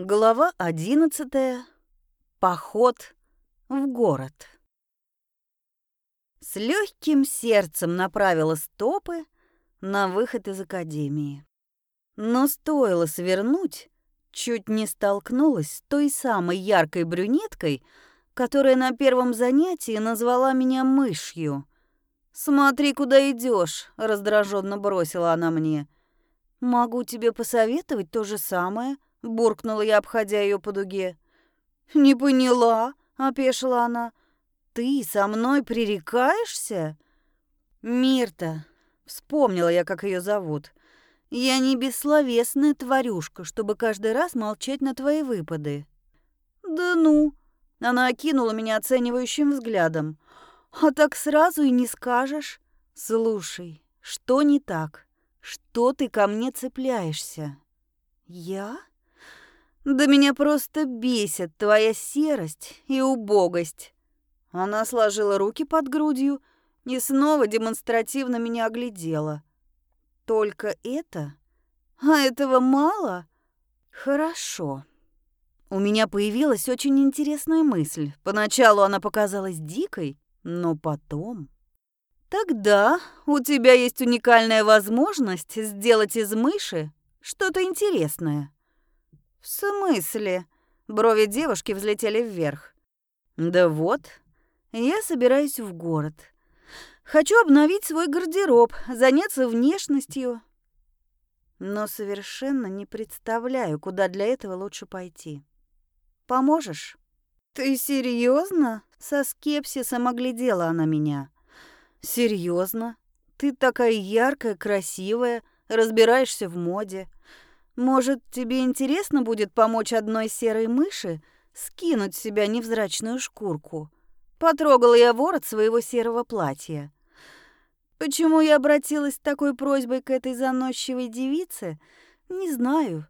Глава одиннадцатая. Поход в город. С легким сердцем направила стопы на выход из академии. Но стоило свернуть, чуть не столкнулась с той самой яркой брюнеткой, которая на первом занятии назвала меня мышью. «Смотри, куда идешь, раздраженно бросила она мне. «Могу тебе посоветовать то же самое», — буркнула я, обходя ее по дуге. «Не поняла», — опешила она. «Ты со мной пререкаешься?» «Мирта», — вспомнила я, как ее зовут. «Я не бессловесная тварюшка, чтобы каждый раз молчать на твои выпады». «Да ну!» — она окинула меня оценивающим взглядом. «А так сразу и не скажешь. Слушай, что не так? Что ты ко мне цепляешься?» «Я?» Да меня просто бесит твоя серость и убогость. Она сложила руки под грудью и снова демонстративно меня оглядела. Только это? А этого мало? Хорошо. У меня появилась очень интересная мысль. Поначалу она показалась дикой, но потом... Тогда у тебя есть уникальная возможность сделать из мыши что-то интересное. «В смысле?» Брови девушки взлетели вверх. «Да вот, я собираюсь в город. Хочу обновить свой гардероб, заняться внешностью. Но совершенно не представляю, куда для этого лучше пойти. Поможешь?» «Ты серьезно? Со скепсисом оглядела она меня. «Серьезно? Ты такая яркая, красивая, разбираешься в моде. Может, тебе интересно будет помочь одной серой мыши скинуть с себя невзрачную шкурку? Потрогала я ворот своего серого платья. Почему я обратилась с такой просьбой к этой заносчивой девице, не знаю.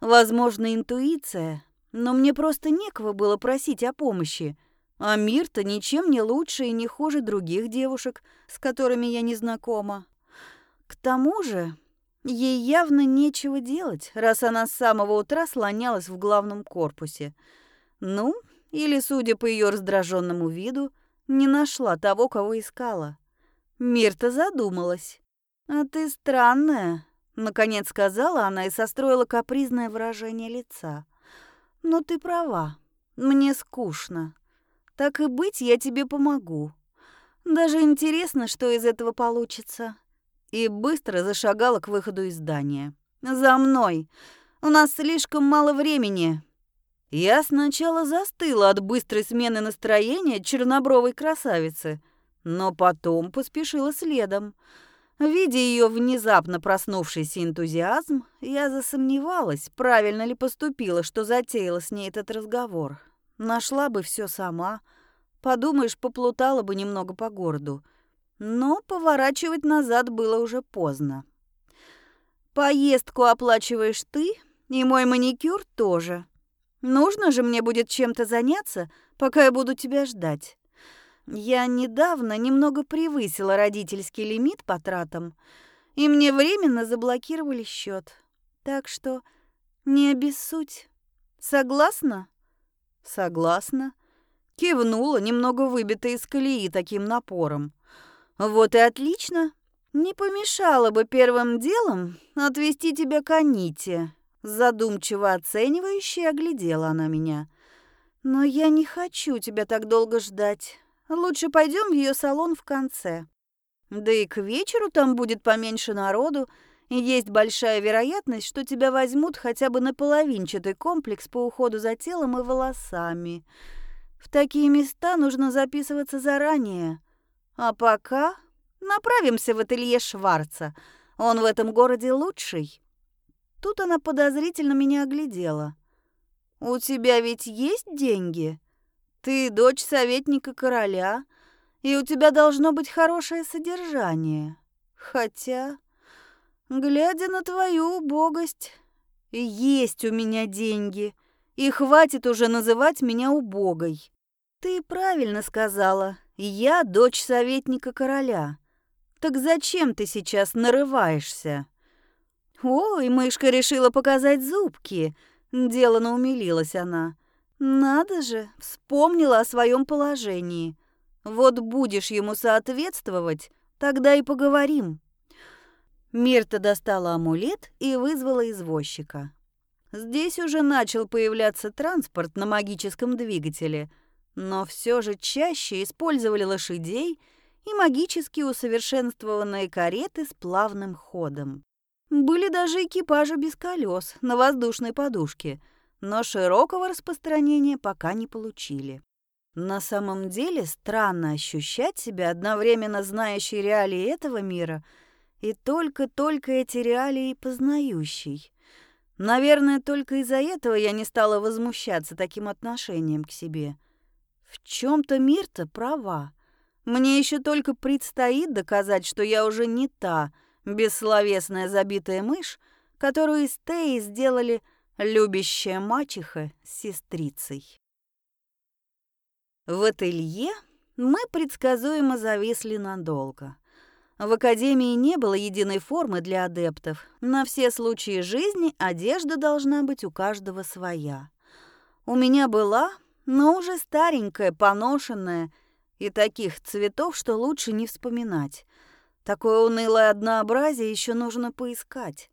Возможно, интуиция, но мне просто некого было просить о помощи. А мир-то ничем не лучше и не хуже других девушек, с которыми я не знакома. К тому же, Ей явно нечего делать, раз она с самого утра слонялась в главном корпусе. Ну, или, судя по ее раздраженному виду, не нашла того, кого искала. Мирта задумалась. «А ты странная», — наконец сказала она и состроила капризное выражение лица. «Но ты права. Мне скучно. Так и быть, я тебе помогу. Даже интересно, что из этого получится и быстро зашагала к выходу из здания. «За мной! У нас слишком мало времени!» Я сначала застыла от быстрой смены настроения чернобровой красавицы, но потом поспешила следом. Видя ее внезапно проснувшийся энтузиазм, я засомневалась, правильно ли поступила, что затеяла с ней этот разговор. Нашла бы все сама. Подумаешь, поплутала бы немного по городу. Но поворачивать назад было уже поздно. Поездку оплачиваешь ты, и мой маникюр тоже. Нужно же мне будет чем-то заняться, пока я буду тебя ждать. Я недавно немного превысила родительский лимит по тратам, и мне временно заблокировали счет. Так что не обессудь. Согласна? Согласна. Кивнула, немного выбитая из колеи таким напором. Вот и отлично. Не помешало бы первым делом отвезти тебя к Аните. Задумчиво оценивающе оглядела она меня. Но я не хочу тебя так долго ждать. Лучше пойдем в ее салон в конце. Да и к вечеру там будет поменьше народу, и есть большая вероятность, что тебя возьмут хотя бы на половинчатый комплекс по уходу за телом и волосами. В такие места нужно записываться заранее. А пока направимся в ателье Шварца. Он в этом городе лучший. Тут она подозрительно меня оглядела. У тебя ведь есть деньги? Ты дочь советника короля, и у тебя должно быть хорошее содержание. Хотя, глядя на твою убогость, есть у меня деньги, и хватит уже называть меня убогой. Ты правильно сказала, я дочь советника короля. Так зачем ты сейчас нарываешься? Ой, мышка решила показать зубки. Делано умилилась она. Надо же, вспомнила о своем положении. Вот будешь ему соответствовать, тогда и поговорим. Мирта достала амулет и вызвала извозчика. Здесь уже начал появляться транспорт на магическом двигателе, но все же чаще использовали лошадей и магически усовершенствованные кареты с плавным ходом. Были даже экипажи без колес на воздушной подушке, но широкого распространения пока не получили. На самом деле странно ощущать себя одновременно знающей реалии этого мира и только-только эти реалии познающей. Наверное, только из-за этого я не стала возмущаться таким отношением к себе. В чем-то мир-то права. Мне еще только предстоит доказать, что я уже не та бессловесная забитая мышь, которую из Теи сделали любящая мачеха с сестрицей. В ателье мы предсказуемо зависли надолго. В академии не было единой формы для адептов. На все случаи жизни одежда должна быть у каждого своя. У меня была, но уже старенькая, поношенная, и таких цветов, что лучше не вспоминать. Такое унылое однообразие еще нужно поискать.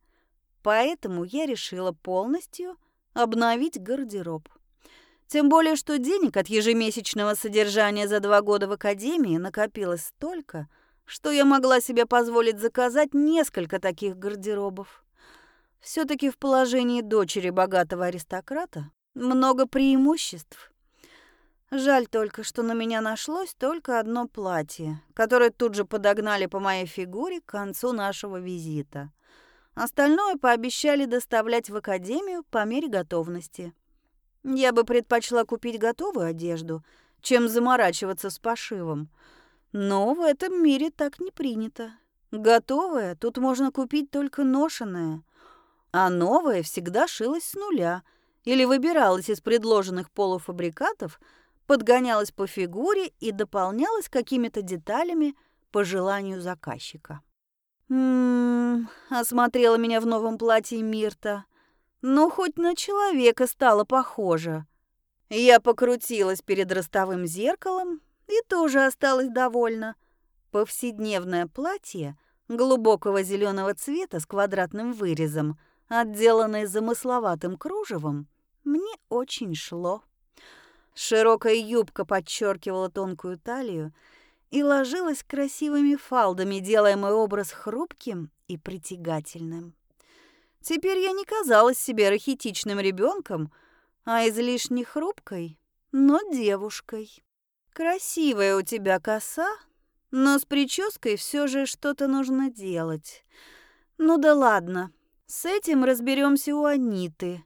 Поэтому я решила полностью обновить гардероб. Тем более, что денег от ежемесячного содержания за два года в академии накопилось столько, что я могла себе позволить заказать несколько таких гардеробов. все таки в положении дочери богатого аристократа много преимуществ. Жаль только, что на меня нашлось только одно платье, которое тут же подогнали по моей фигуре к концу нашего визита. Остальное пообещали доставлять в академию по мере готовности. Я бы предпочла купить готовую одежду, чем заморачиваться с пошивом. Но в этом мире так не принято. Готовое тут можно купить только ношеное, а новое всегда шилось с нуля или выбиралось из предложенных полуфабрикатов, подгонялось по фигуре и дополнялось какими-то деталями по желанию заказчика. «М-м-м», осмотрела меня в новом платье Мирта. Ну, хоть на человека стало похоже. Я покрутилась перед ростовым зеркалом и тоже осталась довольна. Повседневное платье глубокого зеленого цвета с квадратным вырезом, отделанное замысловатым кружевом, мне очень шло. Широкая юбка подчеркивала тонкую талию и ложилась красивыми фалдами, делая мой образ хрупким и притягательным. Теперь я не казалась себе рахитичным ребенком, а излишне хрупкой, но девушкой. Красивая у тебя коса, но с прической все же что-то нужно делать. Ну да ладно, с этим разберемся у Аниты.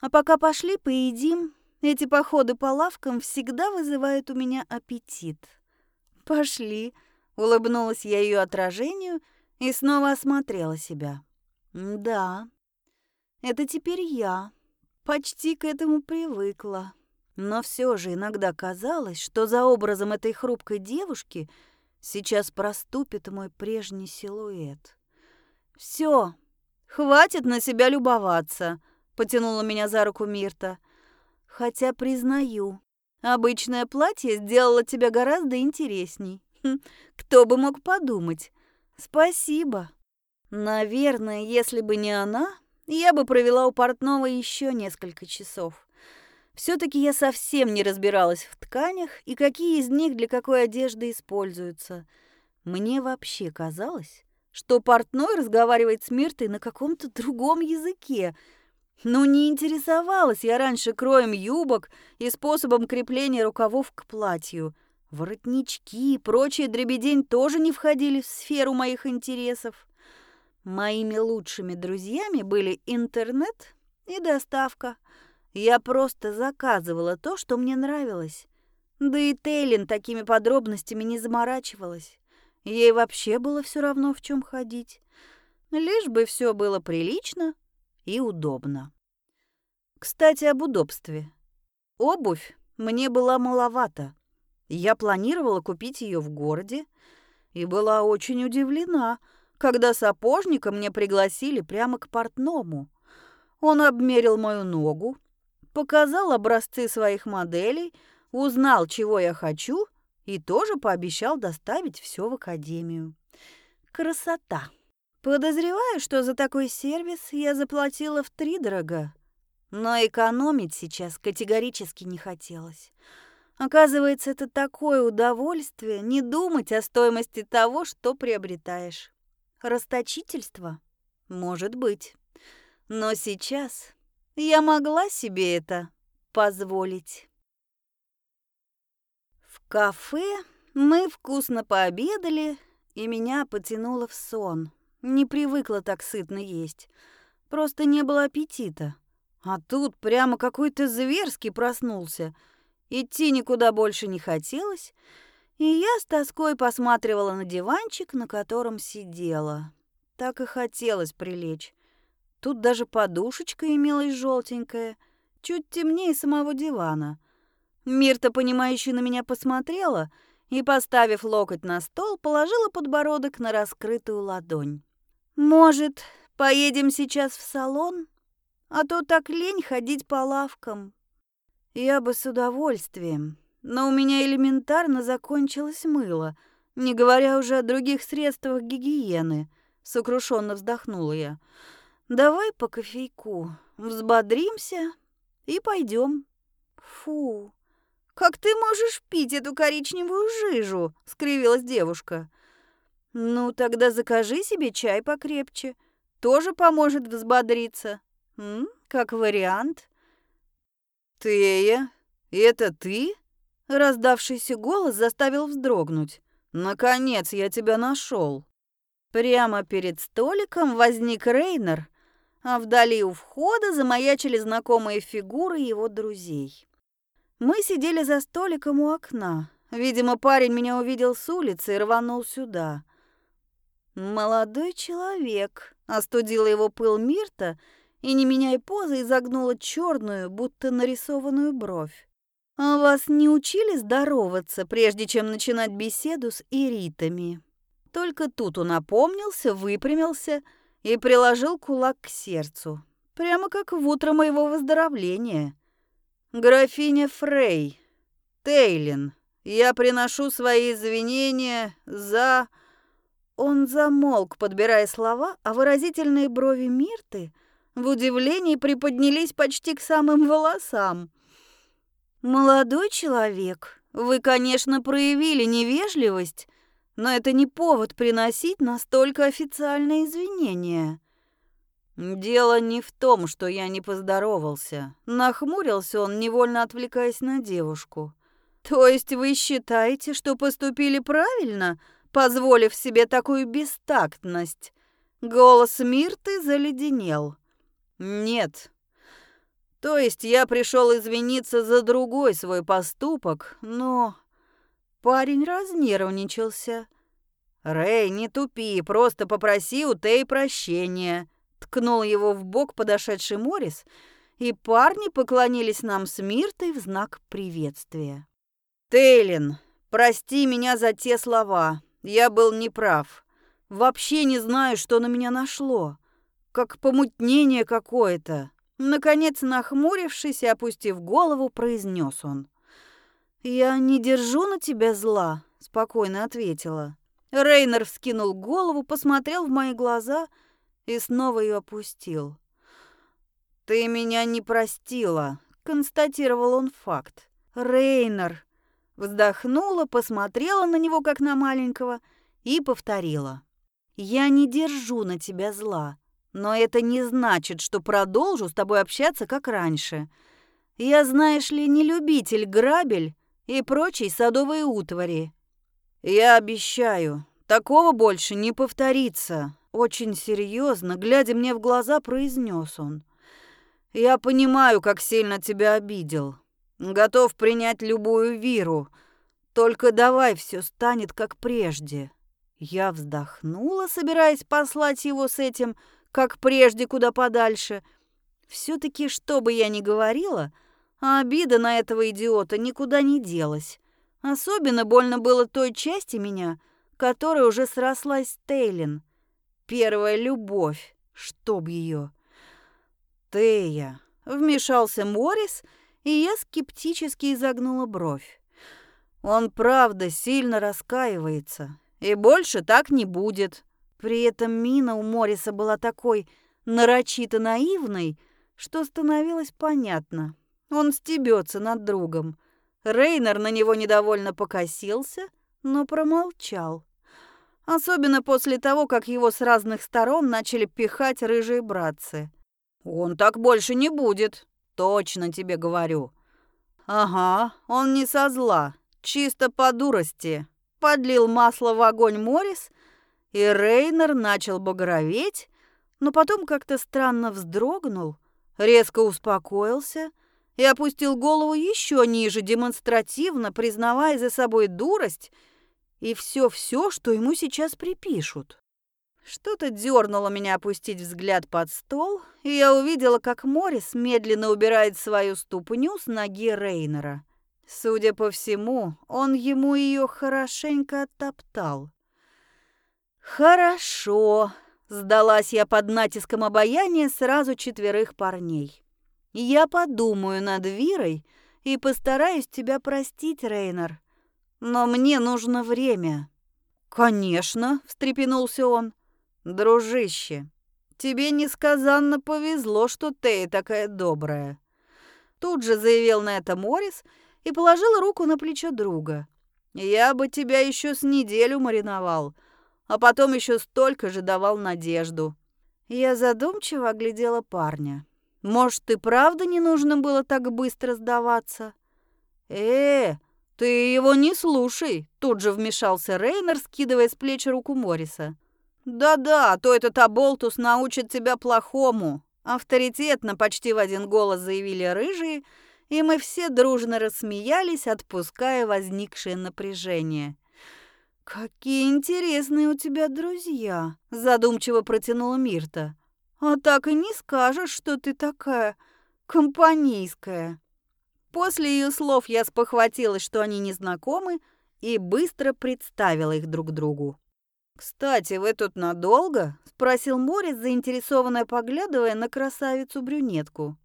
А пока пошли поедим. Эти походы по лавкам всегда вызывают у меня аппетит. Пошли, улыбнулась я ее отражению и снова осмотрела себя. Да, это теперь я. Почти к этому привыкла. Но все же иногда казалось, что за образом этой хрупкой девушки сейчас проступит мой прежний силуэт. Все, хватит на себя любоваться, потянула меня за руку Мирта. Хотя признаю, обычное платье сделало тебя гораздо интересней. Хм, кто бы мог подумать. Спасибо. Наверное, если бы не она, я бы провела у портного еще несколько часов. Все-таки я совсем не разбиралась в тканях и какие из них для какой одежды используются. Мне вообще казалось, что портной разговаривает с Миртой на каком-то другом языке. Но не интересовалась я раньше кроем юбок и способом крепления рукавов к платью. Воротнички и прочие дребедень тоже не входили в сферу моих интересов. Моими лучшими друзьями были интернет и доставка. Я просто заказывала то, что мне нравилось. Да и Тейлин такими подробностями не заморачивалась. Ей вообще было все равно, в чем ходить. Лишь бы все было прилично и удобно. Кстати, об удобстве. Обувь мне была маловато. Я планировала купить ее в городе и была очень удивлена – когда сапожника мне пригласили прямо к портному. Он обмерил мою ногу, показал образцы своих моделей, узнал, чего я хочу, и тоже пообещал доставить все в академию. Красота. Подозреваю, что за такой сервис я заплатила втридорога, но экономить сейчас категорически не хотелось. Оказывается, это такое удовольствие не думать о стоимости того, что приобретаешь. Расточительство? Может быть. Но сейчас я могла себе это позволить. В кафе мы вкусно пообедали, и меня потянуло в сон. Не привыкла так сытно есть. Просто не было аппетита. А тут прямо какой-то зверский проснулся. Идти никуда больше не хотелось, и я с тоской посматривала на диванчик, на котором сидела. Так и хотелось прилечь. Тут даже подушечка имелась желтенькая, чуть темнее самого дивана. Мирта, понимающе на меня посмотрела и, поставив локоть на стол, положила подбородок на раскрытую ладонь. «Может, поедем сейчас в салон?» А то так лень ходить по лавкам. Я бы с удовольствием, но у меня элементарно закончилось мыло, не говоря уже о других средствах гигиены. Сокрушенно вздохнула я. Давай по кофейку, взбодримся и пойдем. Фу, как ты можешь пить эту коричневую жижу? скривилась девушка. Ну, тогда закажи себе чай покрепче. Тоже поможет взбодриться. М? Как вариант. Тея, это ты? Раздавшийся голос заставил вздрогнуть. Наконец я тебя нашел. Прямо перед столиком возник Рейнер, а вдали у входа замаячили знакомые фигуры его друзей. Мы сидели за столиком у окна. Видимо, парень меня увидел с улицы и рванул сюда. «Молодой человек», — остудила его пыл Мирта — и, не меняя позы, изогнула черную, будто нарисованную бровь. «А вас не учили здороваться, прежде чем начинать беседу с иритами?» Только тут он опомнился, выпрямился и приложил кулак к сердцу, прямо как в утро моего выздоровления. «Графиня Фрей, Тейлин, я приношу свои извинения за...» Он замолк, подбирая слова, а выразительные брови Мирты — в удивлении приподнялись почти к самым волосам. «Молодой человек, вы, конечно, проявили невежливость, но это не повод приносить настолько официальные извинения». «Дело не в том, что я не поздоровался». Нахмурился он, невольно отвлекаясь на девушку. «То есть вы считаете, что поступили правильно, позволив себе такую бестактность?» Голос Мирты заледенел. Нет. То есть я пришел извиниться за другой свой поступок, но... Парень разнервничался. «Рэй, не тупи, просто попроси у Тей прощения», — ткнул его в бок подошедший Морис, и парни поклонились нам с Миртой в знак приветствия. «Тейлин, прости меня за те слова. Я был неправ. Вообще не знаю, что на меня нашло как помутнение какое-то. Наконец, нахмурившись и опустив голову, произнес он. «Я не держу на тебя зла», — спокойно ответила. Рейнер вскинул голову, посмотрел в мои глаза и снова ее опустил. «Ты меня не простила», — констатировал он факт. «Рейнер», вздохнула, посмотрела на него, как на маленького, и повторила. «Я не держу на тебя зла. Но это не значит, что продолжу с тобой общаться, как раньше. Я, знаешь ли, не любитель грабель и прочей садовой утвари. Я обещаю, такого больше не повторится. Очень серьезно, глядя мне в глаза, произнес он. Я понимаю, как сильно тебя обидел. Готов принять любую виру. Только давай все станет как прежде. Я вздохнула, собираясь послать его с этим как прежде, куда подальше. все таки что бы я ни говорила, а обида на этого идиота никуда не делась. Особенно больно было той части меня, которая уже срослась с Тейлин. Первая любовь, чтоб ее. Тея, вмешался Морис, и я скептически изогнула бровь. Он правда сильно раскаивается, и больше так не будет. При этом мина у Мориса была такой нарочито наивной, что становилось понятно. Он стебется над другом. Рейнер на него недовольно покосился, но промолчал. Особенно после того, как его с разных сторон начали пихать рыжие братцы. «Он так больше не будет, точно тебе говорю». «Ага, он не со зла, чисто по дурости». Подлил масло в огонь Морис, и Рейнер начал багроветь, но потом как-то странно вздрогнул, резко успокоился и опустил голову еще ниже, демонстративно признавая за собой дурость и все-все, что ему сейчас припишут. Что-то дернуло меня опустить взгляд под стол, и я увидела, как Морис медленно убирает свою ступню с ноги Рейнера. Судя по всему, он ему ее хорошенько оттоптал. «Хорошо», — сдалась я под натиском обаяния сразу четверых парней. «Я подумаю над Вирой и постараюсь тебя простить, Рейнер. Но мне нужно время». «Конечно», — встрепенулся он. «Дружище, тебе несказанно повезло, что ты такая добрая». Тут же заявил на это Морис и положил руку на плечо друга. «Я бы тебя еще с неделю мариновал, а потом еще столько же давал надежду». Я задумчиво оглядела парня. «Может, и правда не нужно было так быстро сдаваться?» «Э, ты его не слушай!» Тут же вмешался Рейнер, скидывая с плеч руку Морриса. «Да-да, а то этот оболтус научит тебя плохому!» Авторитетно почти в один голос заявили рыжие, и мы все дружно рассмеялись, отпуская возникшее напряжение. «Какие интересные у тебя друзья!» – задумчиво протянула Мирта. «А так и не скажешь, что ты такая компанейская». После ее слов я спохватилась, что они не знакомы, и быстро представила их друг другу. «Кстати, вы тут надолго?» – спросил Морис, заинтересованно поглядывая на красавицу-брюнетку.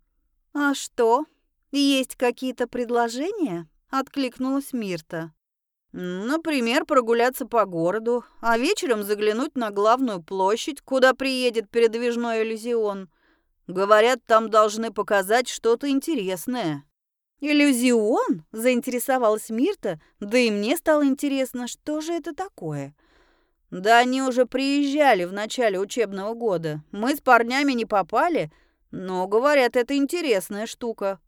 «А что, есть какие-то предложения?» – откликнулась Мирта. Например, прогуляться по городу, а вечером заглянуть на главную площадь, куда приедет передвижной иллюзион. Говорят, там должны показать что-то интересное. «Иллюзион?» – заинтересовалась Мирта, да и мне стало интересно, что же это такое. Да они уже приезжали в начале учебного года. Мы с парнями не попали, но, говорят, это интересная штука.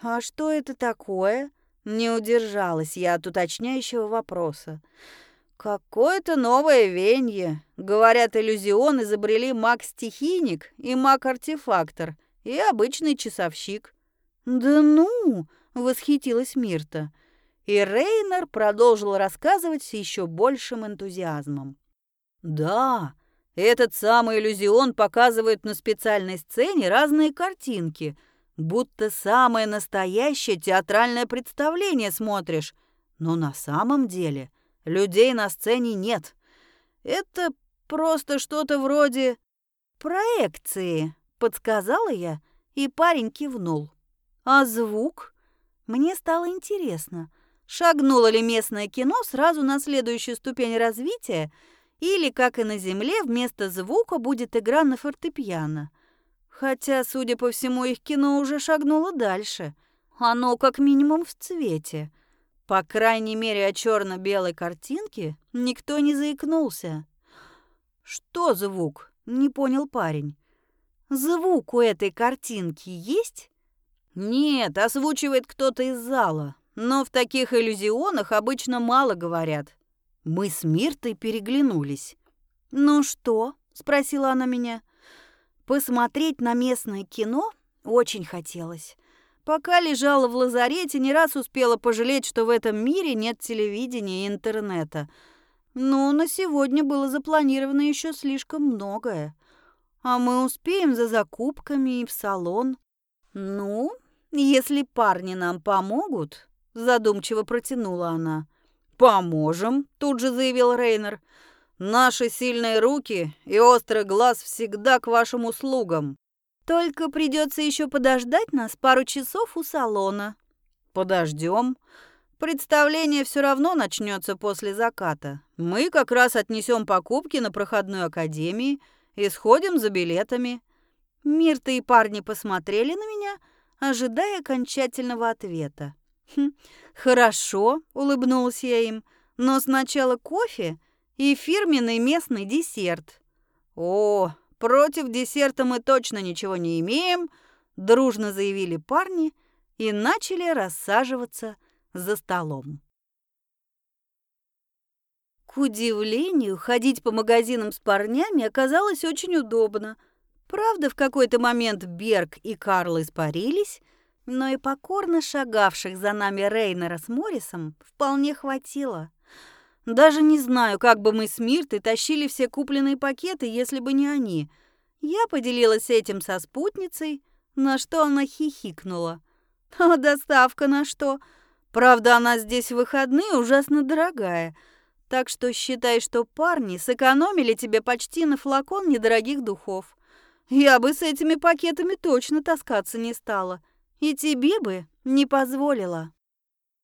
«А что это такое?» Не удержалась я от уточняющего вопроса. Какое-то новое венье. Говорят, иллюзион изобрели маг-стихийник и маг-артефактор, и обычный часовщик. Да ну, восхитилась Мирта. И Рейнер продолжил рассказывать с еще большим энтузиазмом. Да, этот самый иллюзион показывает на специальной сцене разные картинки — Будто самое настоящее театральное представление смотришь. Но на самом деле людей на сцене нет. Это просто что-то вроде проекции, подсказала я, и парень кивнул. А звук? Мне стало интересно, шагнуло ли местное кино сразу на следующую ступень развития, или, как и на Земле, вместо звука будет игра на фортепиано. Хотя, судя по всему, их кино уже шагнуло дальше. Оно как минимум в цвете. По крайней мере, о черно белой картинке никто не заикнулся. «Что звук?» — не понял парень. «Звук у этой картинки есть?» «Нет, озвучивает кто-то из зала. Но в таких иллюзионах обычно мало говорят». Мы с Миртой переглянулись. «Ну что?» — спросила она меня. Посмотреть на местное кино очень хотелось. Пока лежала в лазарете, не раз успела пожалеть, что в этом мире нет телевидения и интернета. Но на сегодня было запланировано еще слишком многое. А мы успеем за закупками и в салон. Ну, если парни нам помогут, задумчиво протянула она. Поможем, тут же заявил Рейнер. Наши сильные руки и острый глаз всегда к вашим услугам. Только придется еще подождать нас пару часов у салона. Подождем. Представление все равно начнется после заката. Мы как раз отнесем покупки на проходную академии и сходим за билетами. Мирта и парни посмотрели на меня, ожидая окончательного ответа. «Хм, «Хорошо», — улыбнулась я им, — «но сначала кофе и фирменный местный десерт». «О, против десерта мы точно ничего не имеем», — дружно заявили парни и начали рассаживаться за столом. К удивлению, ходить по магазинам с парнями оказалось очень удобно. Правда, в какой-то момент Берг и Карл испарились, но и покорно шагавших за нами Рейнера с Моррисом вполне хватило. Даже не знаю, как бы мы с Миртой тащили все купленные пакеты, если бы не они. Я поделилась этим со спутницей, на что она хихикнула. «А доставка на что? Правда, она здесь в выходные ужасно дорогая, так что считай, что парни сэкономили тебе почти на флакон недорогих духов. Я бы с этими пакетами точно таскаться не стала, и тебе бы не позволила.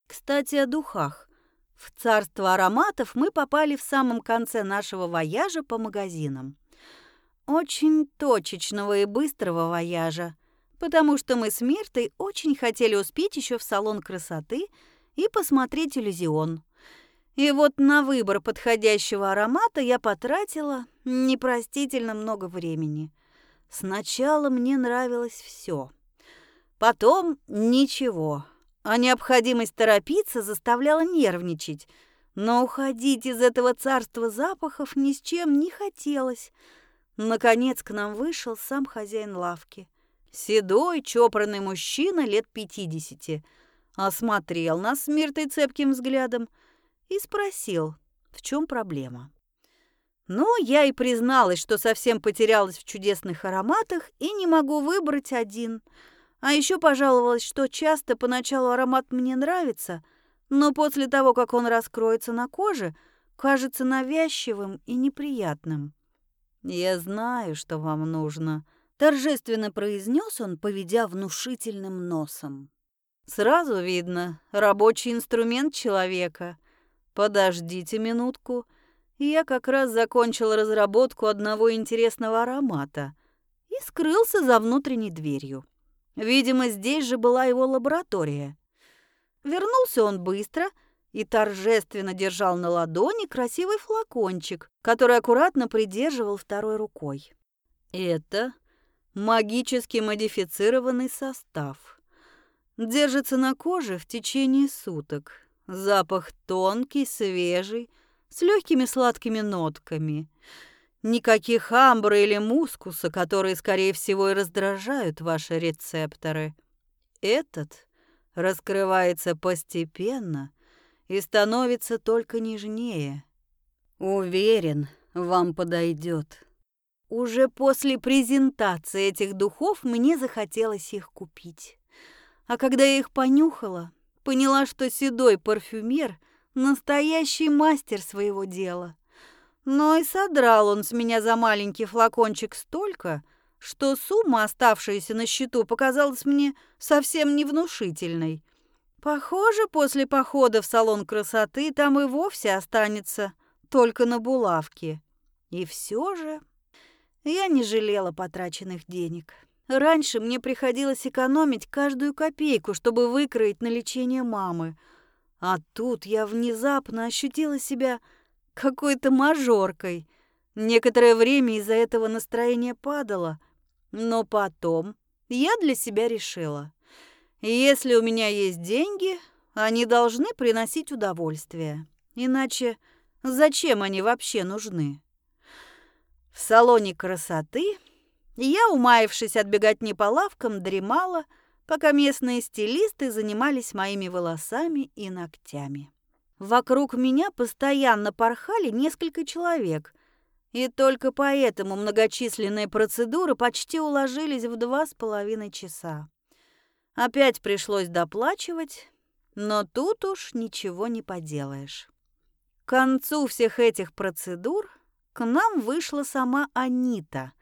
Кстати, о духах. В царство ароматов мы попали в самом конце нашего вояжа по магазинам. Очень точечного и быстрого вояжа, потому что мы с Миртой очень хотели успеть еще в салон красоты и посмотреть иллюзион. И вот на выбор подходящего аромата я потратила непростительно много времени. Сначала мне нравилось все, потом ничего, а необходимость торопиться заставляла нервничать. Но уходить из этого царства запахов ни с чем не хотелось. Наконец к нам вышел сам хозяин лавки. Седой, чопорный мужчина лет пятидесяти. Осмотрел нас с Миртой цепким взглядом и спросил, в чем проблема. Ну, я и призналась, что совсем потерялась в чудесных ароматах и не могу выбрать один – а еще пожаловалась, что часто поначалу аромат мне нравится, но после того, как он раскроется на коже, кажется навязчивым и неприятным. «Я знаю, что вам нужно», — торжественно произнес он, поведя внушительным носом. «Сразу видно, рабочий инструмент человека. Подождите минутку. Я как раз закончил разработку одного интересного аромата» и скрылся за внутренней дверью. Видимо, здесь же была его лаборатория. Вернулся он быстро и торжественно держал на ладони красивый флакончик, который аккуратно придерживал второй рукой. Это магически модифицированный состав. Держится на коже в течение суток. Запах тонкий, свежий, с легкими сладкими нотками – Никаких амбра или мускуса, которые, скорее всего, и раздражают ваши рецепторы. Этот раскрывается постепенно и становится только нежнее. Уверен, вам подойдет. Уже после презентации этих духов мне захотелось их купить. А когда я их понюхала, поняла, что седой парфюмер – настоящий мастер своего дела. Но и содрал он с меня за маленький флакончик столько, что сумма, оставшаяся на счету, показалась мне совсем невнушительной. Похоже, после похода в салон красоты там и вовсе останется только на булавке. И все же я не жалела потраченных денег. Раньше мне приходилось экономить каждую копейку, чтобы выкроить на лечение мамы. А тут я внезапно ощутила себя какой-то мажоркой. Некоторое время из-за этого настроение падало, но потом я для себя решила. Если у меня есть деньги, они должны приносить удовольствие. Иначе зачем они вообще нужны? В салоне красоты я, умаившись от беготни по лавкам, дремала, пока местные стилисты занимались моими волосами и ногтями. Вокруг меня постоянно порхали несколько человек, и только поэтому многочисленные процедуры почти уложились в два с половиной часа. Опять пришлось доплачивать, но тут уж ничего не поделаешь. К концу всех этих процедур к нам вышла сама Анита,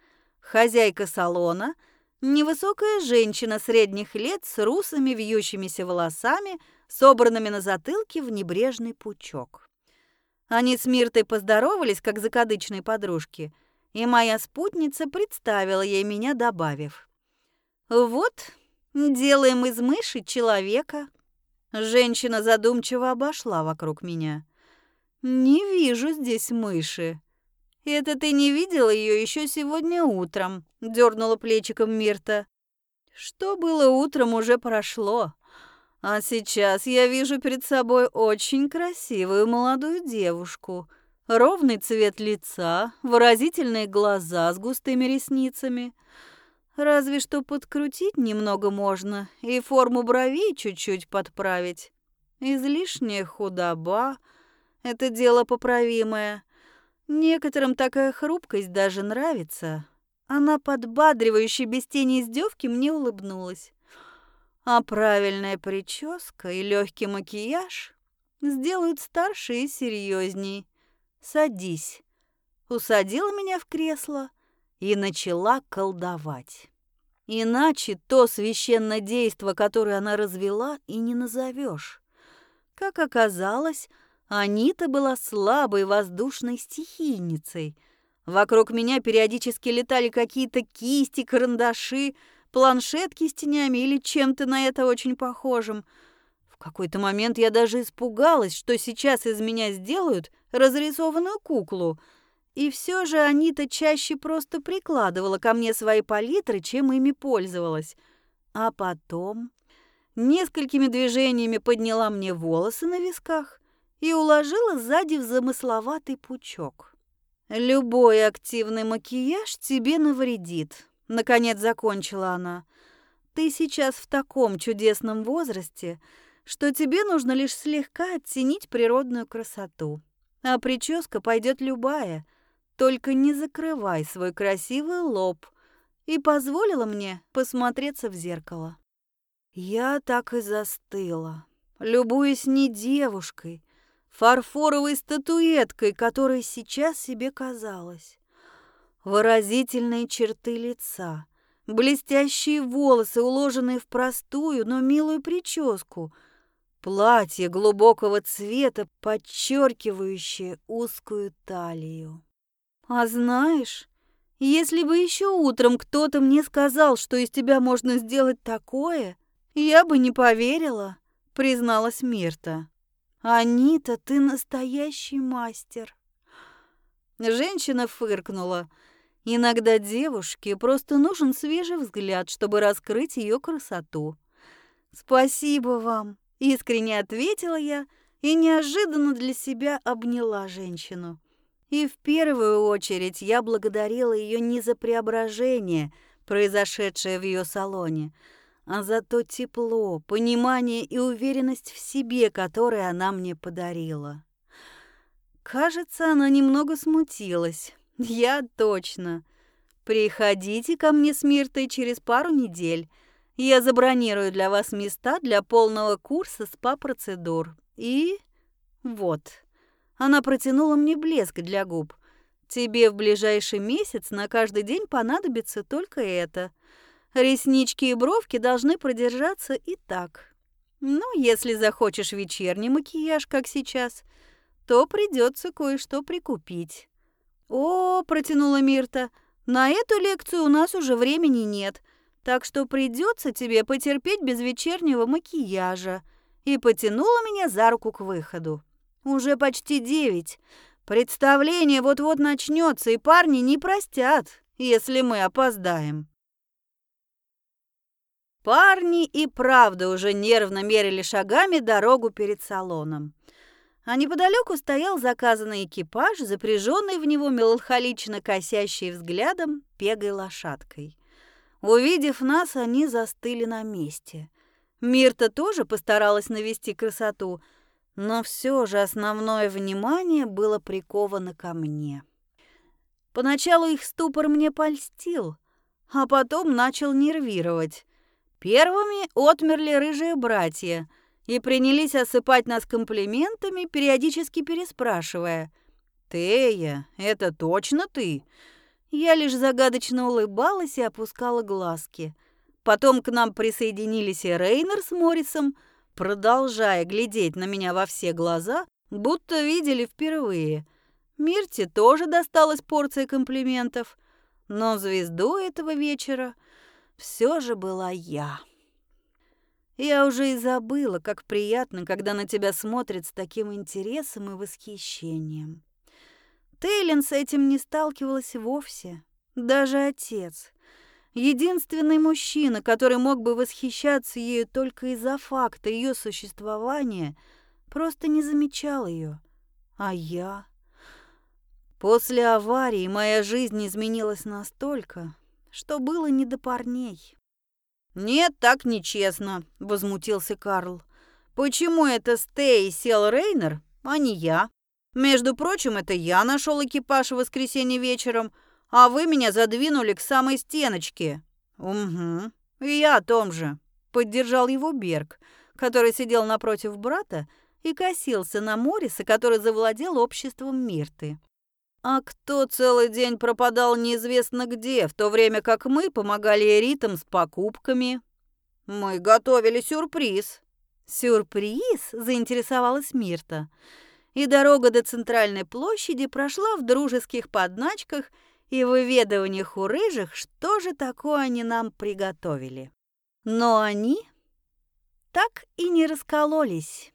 хозяйка салона, Невысокая женщина средних лет с русыми вьющимися волосами, собранными на затылке в небрежный пучок. Они с Миртой поздоровались, как закадычные подружки, и моя спутница представила ей меня, добавив. «Вот, делаем из мыши человека». Женщина задумчиво обошла вокруг меня. «Не вижу здесь мыши». «Это ты не видела ее еще сегодня утром», — дернула плечиком Мирта. «Что было утром, уже прошло. А сейчас я вижу перед собой очень красивую молодую девушку. Ровный цвет лица, выразительные глаза с густыми ресницами. Разве что подкрутить немного можно и форму бровей чуть-чуть подправить. Излишняя худоба — это дело поправимое». Некоторым такая хрупкость даже нравится. Она подбадривающе без тени издевки мне улыбнулась. А правильная прическа и легкий макияж сделают старше и серьезней. Садись. Усадила меня в кресло и начала колдовать. Иначе то священное действо, которое она развела, и не назовешь. Как оказалось, Анита была слабой воздушной стихийницей. Вокруг меня периодически летали какие-то кисти, карандаши, планшетки с тенями или чем-то на это очень похожим. В какой-то момент я даже испугалась, что сейчас из меня сделают разрисованную куклу. И все же Анита чаще просто прикладывала ко мне свои палитры, чем ими пользовалась. А потом несколькими движениями подняла мне волосы на висках, и уложила сзади в замысловатый пучок. «Любой активный макияж тебе навредит», — наконец закончила она. «Ты сейчас в таком чудесном возрасте, что тебе нужно лишь слегка оттенить природную красоту. А прическа пойдет любая, только не закрывай свой красивый лоб» и позволила мне посмотреться в зеркало. Я так и застыла, любуясь не девушкой, фарфоровой статуэткой, которой сейчас себе казалось. Выразительные черты лица, блестящие волосы, уложенные в простую, но милую прическу, платье глубокого цвета, подчеркивающее узкую талию. А знаешь, если бы еще утром кто-то мне сказал, что из тебя можно сделать такое, я бы не поверила, призналась Мирта. «Анита, ты настоящий мастер!» Женщина фыркнула. Иногда девушке просто нужен свежий взгляд, чтобы раскрыть ее красоту. «Спасибо вам!» — искренне ответила я и неожиданно для себя обняла женщину. И в первую очередь я благодарила ее не за преображение, произошедшее в ее салоне, а за то тепло, понимание и уверенность в себе, которые она мне подарила. Кажется, она немного смутилась. Я точно. Приходите ко мне с Миртой через пару недель. Я забронирую для вас места для полного курса СПА-процедур. И вот. Она протянула мне блеск для губ. Тебе в ближайший месяц на каждый день понадобится только это. Реснички и бровки должны продержаться и так. Ну, если захочешь вечерний макияж, как сейчас, то придется кое-что прикупить. О, протянула Мирта, на эту лекцию у нас уже времени нет, так что придется тебе потерпеть без вечернего макияжа. И потянула меня за руку к выходу. Уже почти девять. Представление вот-вот начнется, и парни не простят, если мы опоздаем. Парни и правда уже нервно мерили шагами дорогу перед салоном. А неподалеку стоял заказанный экипаж, запряженный в него меланхолично косящей взглядом пегой лошадкой. Увидев нас, они застыли на месте. Мирта тоже постаралась навести красоту, но все же основное внимание было приковано ко мне. Поначалу их ступор мне польстил, а потом начал нервировать. Первыми отмерли рыжие братья и принялись осыпать нас комплиментами, периодически переспрашивая. «Тея, это точно ты? Я лишь загадочно улыбалась и опускала глазки. Потом к нам присоединились и Рейнер с Моррисом, продолжая глядеть на меня во все глаза, будто видели впервые. Мирте тоже досталась порция комплиментов, но звездой этого вечера все же была я. Я уже и забыла, как приятно, когда на тебя смотрят с таким интересом и восхищением. Тейлин с этим не сталкивалась вовсе. Даже отец. Единственный мужчина, который мог бы восхищаться ею только из-за факта ее существования, просто не замечал ее. А я... После аварии моя жизнь изменилась настолько, что было не до парней. «Нет, так нечестно», — возмутился Карл. «Почему это Стей сел Рейнер, а не я? Между прочим, это я нашел экипаж в воскресенье вечером, а вы меня задвинули к самой стеночке». «Угу, и я о том же», — поддержал его Берг, который сидел напротив брата и косился на Мориса, который завладел обществом Мирты. А кто целый день пропадал неизвестно где, в то время как мы помогали Эритам с покупками? Мы готовили сюрприз. Сюрприз? Заинтересовалась Мирта. И дорога до центральной площади прошла в дружеских подначках и выведываниях у рыжих, что же такое они нам приготовили. Но они так и не раскололись.